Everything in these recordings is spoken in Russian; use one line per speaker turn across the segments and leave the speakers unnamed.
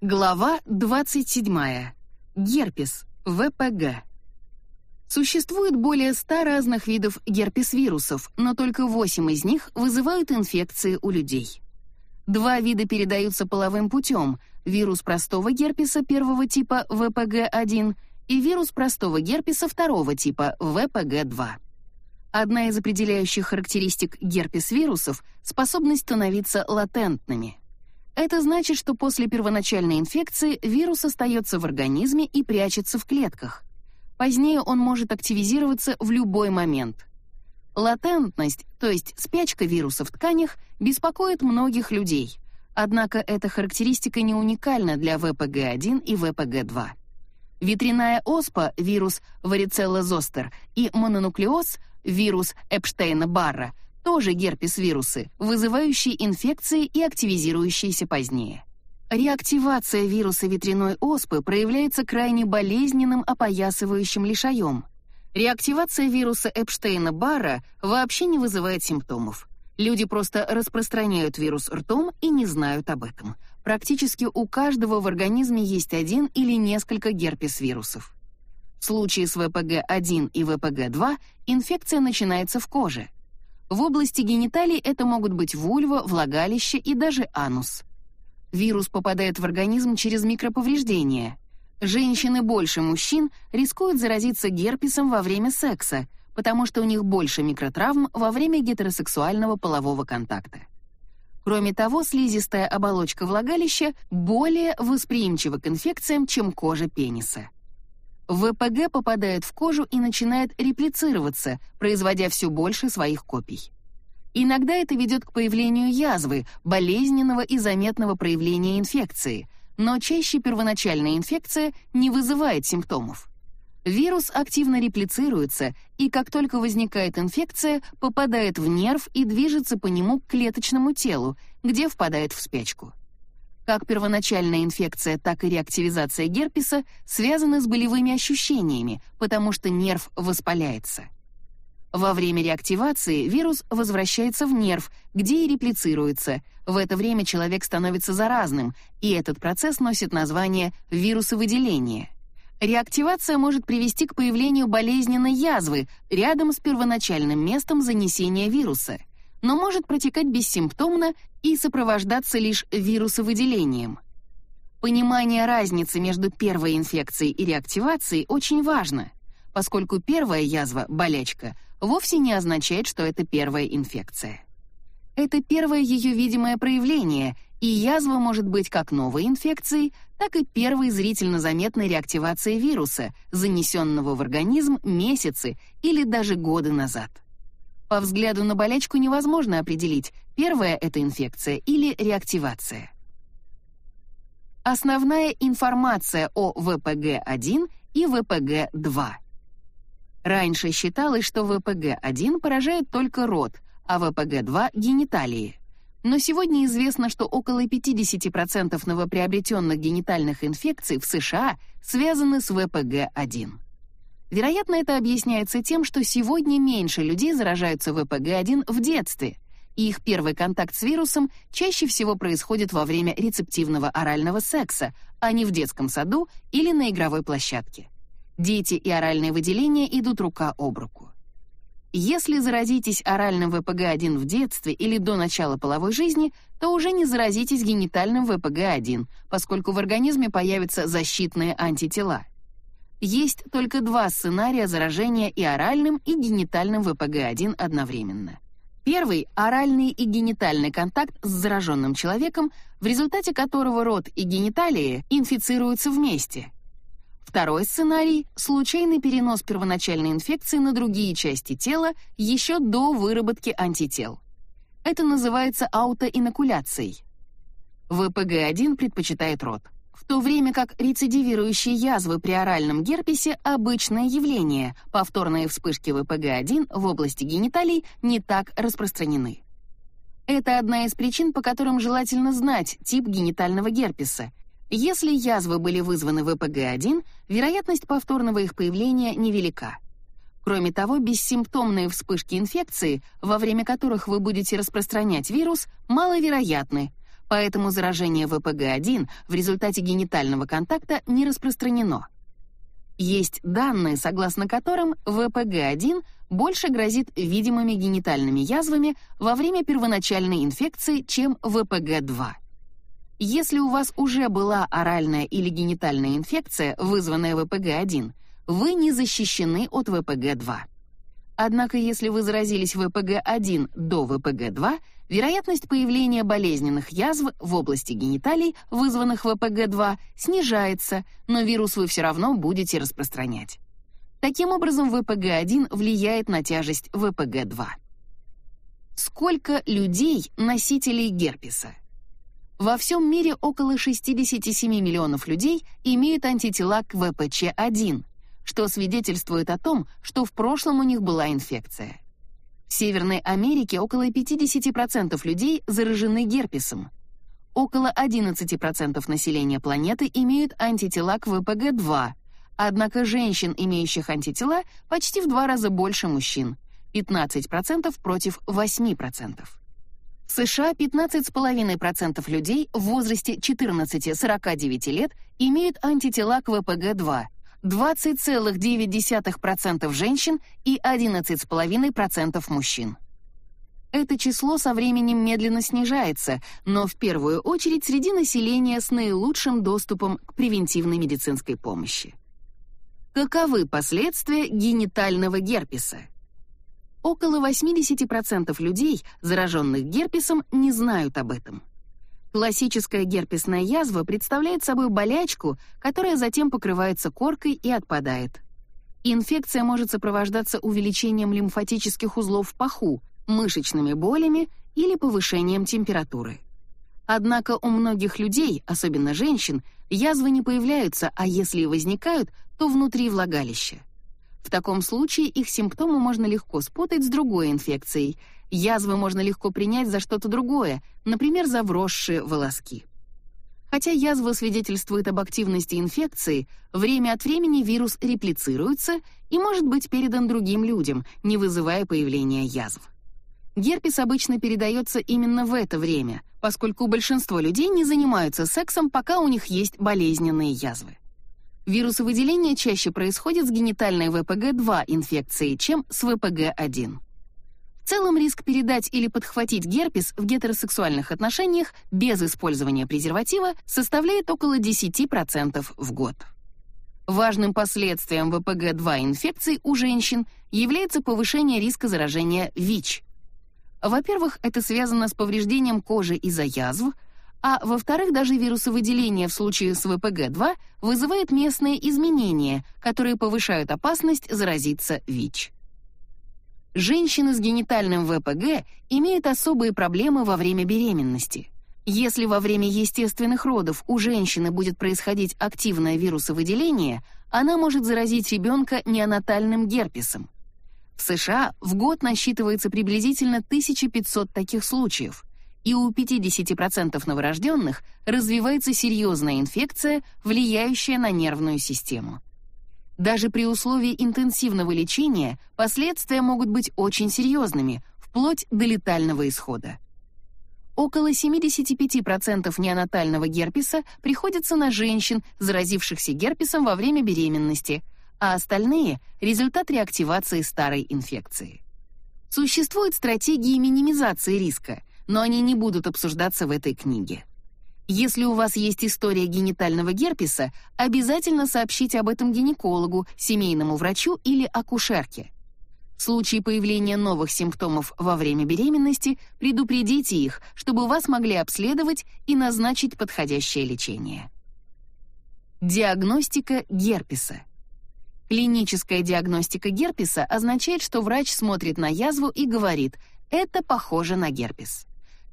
Глава 27. Герпес, ВПГ. Существует более 100 разных видов герпес-вирусов, но только 8 из них вызывают инфекции у людей. Два вида передаются половым путем – вирус простого герпеса первого типа ВПГ-1 и вирус простого герпеса второго типа ВПГ-2. Одна из определяющих характеристик герпес-вирусов – способность становиться латентными – это значит, что после первоначальной инфекции вирус остается в организме и прячется в клетках. Позднее он может активизироваться в любой момент. Латентность, то есть спячка вируса в тканях, беспокоит многих людей. Однако эта характеристика не уникальна для ВПГ-1 и ВПГ-2. Ветряная оспа, вирус варицелла зостер, и мононуклеоз, вирус Эпштейна-Барра – тоже герпес-вирусы, вызывающие инфекции и активизирующиеся позднее. Реактивация вируса ветряной оспы проявляется крайне болезненным опоясывающим лишаем. Реактивация вируса Эпштейна-Барра вообще не вызывает симптомов. Люди просто распространяют вирус ртом и не знают об этом. Практически у каждого в организме есть один или несколько герпес-вирусов. В случае с ВПГ-1 и ВПГ-2 инфекция начинается в коже – в области гениталий это могут быть вульва, влагалище и даже анус. Вирус попадает в организм через микроповреждения. Женщины больше мужчин рискуют заразиться герпесом во время секса, потому что у них больше микротравм во время гетеросексуального полового контакта. Кроме того, слизистая оболочка влагалища более восприимчива к инфекциям, чем кожа пениса. ВПГ попадает в кожу и начинает реплицироваться, производя все больше своих копий. Иногда это ведет к появлению язвы, болезненного и заметного проявления инфекции, но чаще первоначальная инфекция не вызывает симптомов. Вирус активно реплицируется, и как только возникает инфекция, попадает в нерв и движется по нему к клеточному телу, где впадает в спячку. Как первоначальная инфекция, так и реактивизация герпеса связаны с болевыми ощущениями, потому что нерв воспаляется. Во время реактивации вирус возвращается в нерв, где и реплицируется. В это время человек становится заразным, и этот процесс носит название вирусовыделение. Реактивация может привести к появлению болезненной язвы рядом с первоначальным местом занесения вируса — но может протекать бессимптомно и сопровождаться лишь вирусовыделением. Понимание разницы между первой инфекцией и реактивацией очень важно, поскольку первая язва, болячка, вовсе не означает, что это первая инфекция. Это первое ее видимое проявление, и язва может быть как новой инфекцией, так и первой зрительно заметной реактивацией вируса, занесенного в организм месяцы или даже годы назад. По взгляду на болячку невозможно определить, первая это инфекция или реактивация. Основная информация о ВПГ-1 и ВПГ-2. Раньше считалось, что ВПГ-1 поражает только рот, а ВПГ-2 — гениталии. Но сегодня известно, что около 50% новоприобретенных генитальных инфекций в США связаны с ВПГ-1. Вероятно, это объясняется тем, что сегодня меньше людей заражаются ВПГ-1 в детстве, и их первый контакт с вирусом чаще всего происходит во время рецептивного орального секса, а не в детском саду или на игровой площадке. Дети и оральные выделения идут рука об руку. Если заразитесь оральным ВПГ-1 в детстве или до начала половой жизни, то уже не заразитесь генитальным ВПГ-1, поскольку в организме появятся защитные антитела — есть только два сценария заражения и оральным, и генитальным ВПГ-1 одновременно. Первый — оральный и генитальный контакт с зараженным человеком, в результате которого рот и гениталии инфицируются вместе. Второй сценарий — случайный перенос первоначальной инфекции на другие части тела еще до выработки антител. Это называется аутоинокуляцией. ВПГ-1 предпочитает рот в то время как рецидивирующие язвы при оральном герпесе — обычное явление, повторные вспышки ВПГ-1 в области гениталий не так распространены. Это одна из причин, по которым желательно знать тип генитального герпеса. Если язвы были вызваны ВПГ-1, вероятность повторного их появления невелика. Кроме того, бессимптомные вспышки инфекции, во время которых вы будете распространять вирус, маловероятны, поэтому заражение ВПГ-1 в результате генитального контакта не распространено. Есть данные, согласно которым ВПГ-1 больше грозит видимыми генитальными язвами во время первоначальной инфекции, чем ВПГ-2. Если у вас уже была оральная или генитальная инфекция, вызванная ВПГ-1, вы не защищены от ВПГ-2. Однако, если вы заразились ВПГ-1 до ВПГ-2, вероятность появления болезненных язв в области гениталий, вызванных ВПГ-2, снижается, но вирус вы все равно будете распространять. Таким образом, ВПГ-1 влияет на тяжесть ВПГ-2. Сколько людей носителей герпеса? Во всем мире около 67 миллионов людей имеют антитела к ВПЧ-1, что свидетельствует о том, что в прошлом у них была инфекция. В Северной Америке около 50% людей заражены герпесом. Около 11% населения планеты имеют антитела к ВПГ-2, однако женщин, имеющих антитела, почти в два раза больше мужчин — 15% против 8%. В США 15,5% людей в возрасте 14-49 лет имеют антитела к ВПГ-2, 20,9% женщин и 11,5% мужчин. Это число со временем медленно снижается, но в первую очередь среди населения с наилучшим доступом к превентивной медицинской помощи. Каковы последствия генитального герпеса? Около 80% людей, зараженных герпесом, не знают об этом. Классическая герпесная язва представляет собой болячку, которая затем покрывается коркой и отпадает. Инфекция может сопровождаться увеличением лимфатических узлов в паху, мышечными болями или повышением температуры. Однако у многих людей, особенно женщин, язвы не появляются, а если и возникают, то внутри влагалища. В таком случае их симптомы можно легко спутать с другой инфекцией — Язвы можно легко принять за что-то другое, например, за вросшие волоски. Хотя язва свидетельствует об активности инфекции, время от времени вирус реплицируется и может быть передан другим людям, не вызывая появления язв. Герпес обычно передается именно в это время, поскольку большинство людей не занимаются сексом, пока у них есть болезненные язвы. Вирусовыделение чаще происходит с генитальной ВПГ-2 инфекцией, чем с ВПГ-1. Целом риск передать или подхватить герпес в гетеросексуальных отношениях без использования презерватива составляет около 10% в год. Важным последствием ВПГ-2 инфекций у женщин является повышение риска заражения ВИЧ. Во-первых, это связано с повреждением кожи из-за язв, а во-вторых, даже вирусовыделение в случае с ВПГ-2 вызывает местные изменения, которые повышают опасность заразиться ВИЧ. Женщины с генитальным ВПГ имеют особые проблемы во время беременности. Если во время естественных родов у женщины будет происходить активное вирусовыделение, она может заразить ребенка неонатальным герпесом. В США в год насчитывается приблизительно 1500 таких случаев, и у 50% новорожденных развивается серьезная инфекция, влияющая на нервную систему. Даже при условии интенсивного лечения последствия могут быть очень серьезными, вплоть до летального исхода. Около 75% неонатального герпеса приходится на женщин, заразившихся герпесом во время беременности, а остальные — результат реактивации старой инфекции. Существуют стратегии минимизации риска, но они не будут обсуждаться в этой книге. Если у вас есть история генитального герпеса, обязательно сообщите об этом гинекологу, семейному врачу или акушерке. В случае появления новых симптомов во время беременности предупредите их, чтобы вас могли обследовать и назначить подходящее лечение. Диагностика герпеса. Клиническая диагностика герпеса означает, что врач смотрит на язву и говорит: "Это похоже на герпес".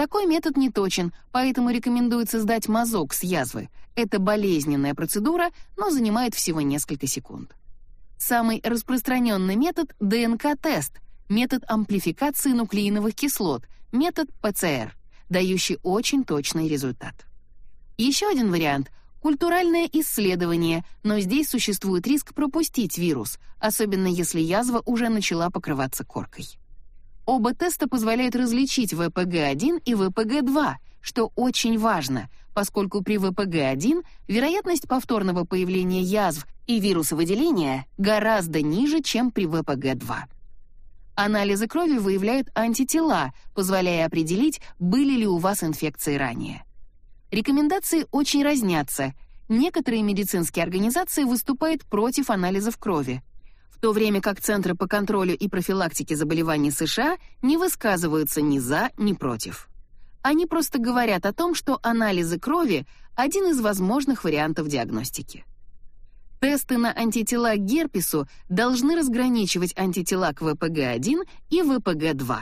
Такой метод не точен, поэтому рекомендуется сдать мазок с язвы. Это болезненная процедура, но занимает всего несколько секунд. Самый распространенный метод — ДНК-тест, метод амплификации нуклеиновых кислот, метод ПЦР, дающий очень точный результат. Еще один вариант — культуральное исследование, но здесь существует риск пропустить вирус, особенно если язва уже начала покрываться коркой. Оба теста позволяют различить ВПГ-1 и ВПГ-2, что очень важно, поскольку при ВПГ-1 вероятность повторного появления язв и вирусовыделения гораздо ниже, чем при ВПГ-2. Анализы крови выявляют антитела, позволяя определить, были ли у вас инфекции ранее. Рекомендации очень разнятся. Некоторые медицинские организации выступают против анализов крови, то время как Центры по контролю и профилактике заболеваний США не высказываются ни за, ни против. Они просто говорят о том, что анализы крови — один из возможных вариантов диагностики. Тесты на антитела к герпесу должны разграничивать антитела к ВПГ-1 и ВПГ-2.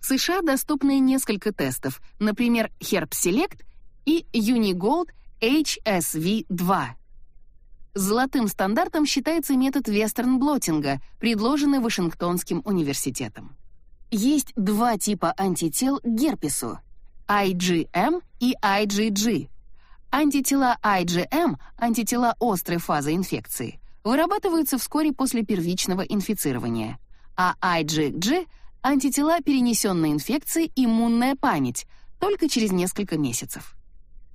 В США доступны несколько тестов, например, HerpSelect и Unigold HSV-2. Золотым стандартом считается метод вестерн-блотинга, предложенный Вашингтонским университетом. Есть два типа антител к герпесу — IgM и IgG — Антитела IgM, антитела острой фазы инфекции, вырабатываются вскоре после первичного инфицирования, а IgG — антитела перенесенной инфекции иммунная память, только через несколько месяцев.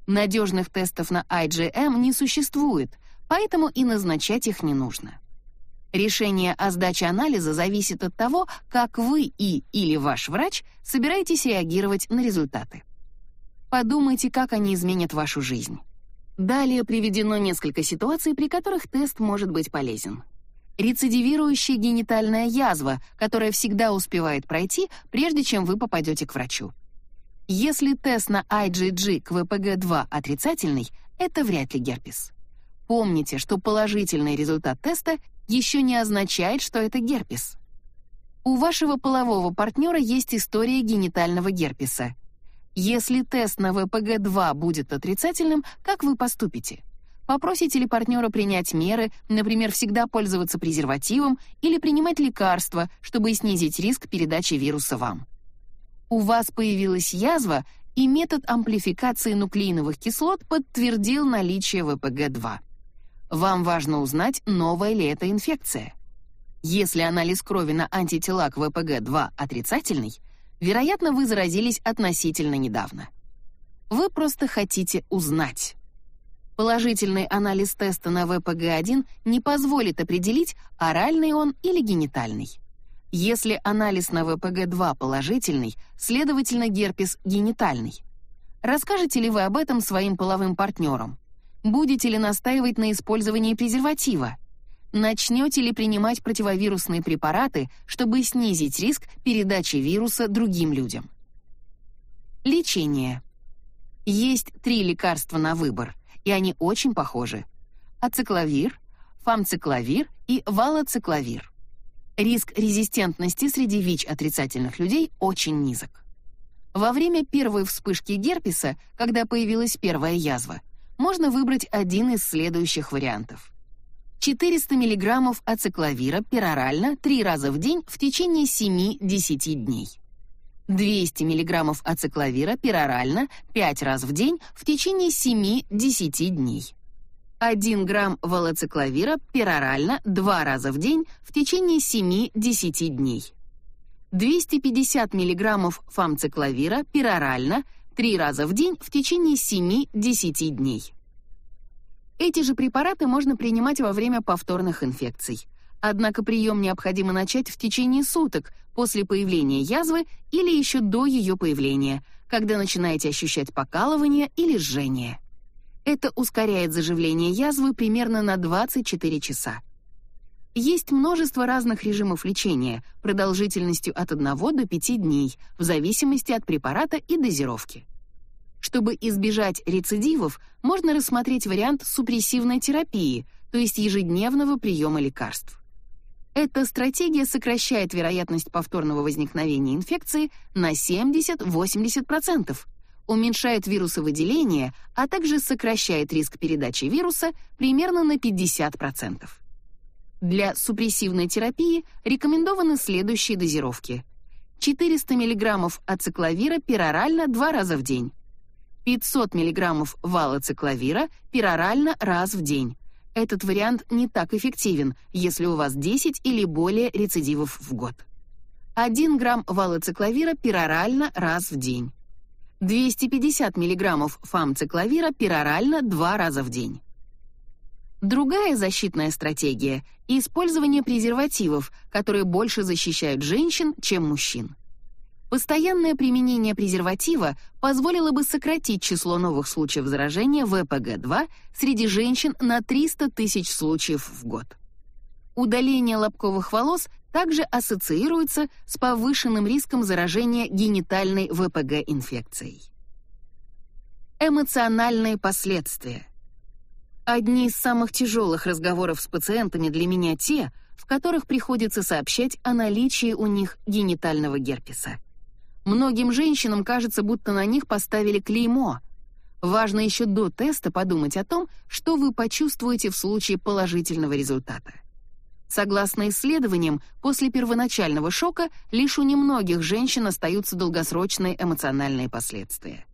Надежных тестов на IgM не существует, поэтому и назначать их не нужно. Решение о сдаче анализа зависит от того, как вы и или ваш врач собираетесь реагировать на результаты. Подумайте, как они изменят вашу жизнь. Далее приведено несколько ситуаций, при которых тест может быть полезен. Рецидивирующая генитальная язва, которая всегда успевает пройти, прежде чем вы попадете к врачу. Если тест на IgG к ВПГ-2 отрицательный, это вряд ли герпес. Помните, что положительный результат теста еще не означает, что это герпес. У вашего полового партнера есть история генитального герпеса. Если тест на ВПГ-2 будет отрицательным, как вы поступите? Попросите ли партнера принять меры, например, всегда пользоваться презервативом или принимать лекарства, чтобы снизить риск передачи вируса вам? У вас появилась язва, и метод амплификации нуклеиновых кислот подтвердил наличие ВПГ-2. Вам важно узнать, новая ли это инфекция. Если анализ крови на антитела к ВПГ-2 отрицательный, Вероятно, вы заразились относительно недавно. Вы просто хотите узнать. Положительный анализ теста на ВПГ-1 не позволит определить, оральный он или генитальный. Если анализ на ВПГ-2 положительный, следовательно, герпес генитальный. Расскажете ли вы об этом своим половым партнерам? Будете ли настаивать на использовании презерватива? Начнете ли принимать противовирусные препараты, чтобы снизить риск передачи вируса другим людям? Лечение. Есть три лекарства на выбор, и они очень похожи. Ацикловир, фамцикловир и валоцикловир. Риск резистентности среди ВИЧ-отрицательных людей очень низок. Во время первой вспышки герпеса, когда появилась первая язва, можно выбрать один из следующих вариантов. 400 мг ацикловира перорально 3 раза в день в течение 7-10 дней. 200 мг ацикловира перорально 5 раз в день в течение 7-10 дней. 1 грамм валоцикловира перорально 2 раза в день в течение 7-10 дней. 250 мг фамцикловира перорально 3 раза в день в течение 7-10 дней. Эти же препараты можно принимать во время повторных инфекций. Однако прием необходимо начать в течение суток после появления язвы или еще до ее появления, когда начинаете ощущать покалывание или жжение. Это ускоряет заживление язвы примерно на 24 часа. Есть множество разных режимов лечения, продолжительностью от 1 до 5 дней, в зависимости от препарата и дозировки. Чтобы избежать рецидивов, можно рассмотреть вариант супрессивной терапии, то есть ежедневного приема лекарств. Эта стратегия сокращает вероятность повторного возникновения инфекции на 70-80%, уменьшает вирусовыделение, а также сокращает риск передачи вируса примерно на 50%. Для супрессивной терапии рекомендованы следующие дозировки: 400 мг ацикловира перорально 2 раза в день, 500 мг валоцикловира перорально раз в день. Этот вариант не так эффективен, если у вас 10 или более рецидивов в год. 1 грамм валоцикловира перорально раз в день. 250 мг фамцикловира перорально два раза в день. Другая защитная стратегия — использование презервативов, которые больше защищают женщин, чем мужчин. Постоянное применение презерватива позволило бы сократить число новых случаев заражения ВПГ-2 среди женщин на 300 тысяч случаев в год. Удаление лобковых волос также ассоциируется с повышенным риском заражения генитальной ВПГ-инфекцией. Эмоциональные последствия. Одни из самых тяжелых разговоров с пациентами для меня те, в которых приходится сообщать о наличии у них генитального герпеса. Многим женщинам кажется, будто на них поставили клеймо. Важно еще до теста подумать о том, что вы почувствуете в случае положительного результата. Согласно исследованиям, после первоначального шока лишь у немногих женщин остаются долгосрочные эмоциональные последствия.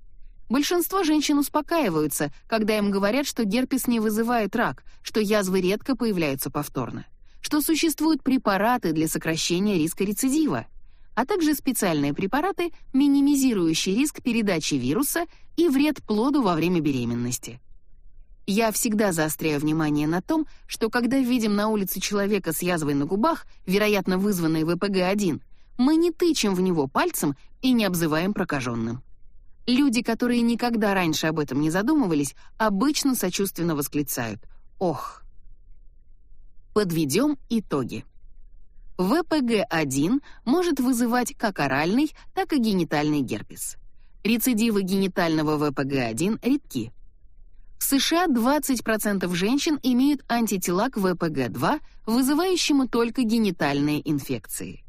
Большинство женщин успокаиваются, когда им говорят, что герпес не вызывает рак, что язвы редко появляются повторно, что существуют препараты для сокращения риска рецидива а также специальные препараты, минимизирующие риск передачи вируса и вред плоду во время беременности. Я всегда заостряю внимание на том, что когда видим на улице человека с язвой на губах, вероятно вызванной ВПГ-1, мы не тычем в него пальцем и не обзываем прокаженным. Люди, которые никогда раньше об этом не задумывались, обычно сочувственно восклицают «Ох!». Подведем итоги. ВПГ-1 может вызывать как оральный, так и генитальный герпес. Рецидивы генитального ВПГ-1 редки. В США 20% женщин имеют антитела к ВПГ-2, вызывающему только генитальные инфекции.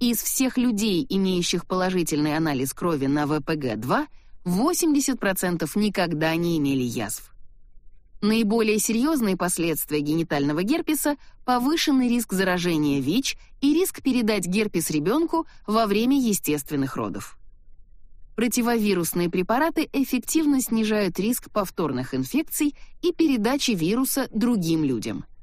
Из всех людей, имеющих положительный анализ крови на ВПГ-2, 80% никогда не имели язв. Наиболее серьезные последствия генитального герпеса — повышенный риск заражения ВИЧ и риск передать герпес ребенку во время естественных родов. Противовирусные препараты эффективно снижают риск повторных инфекций и передачи вируса другим людям —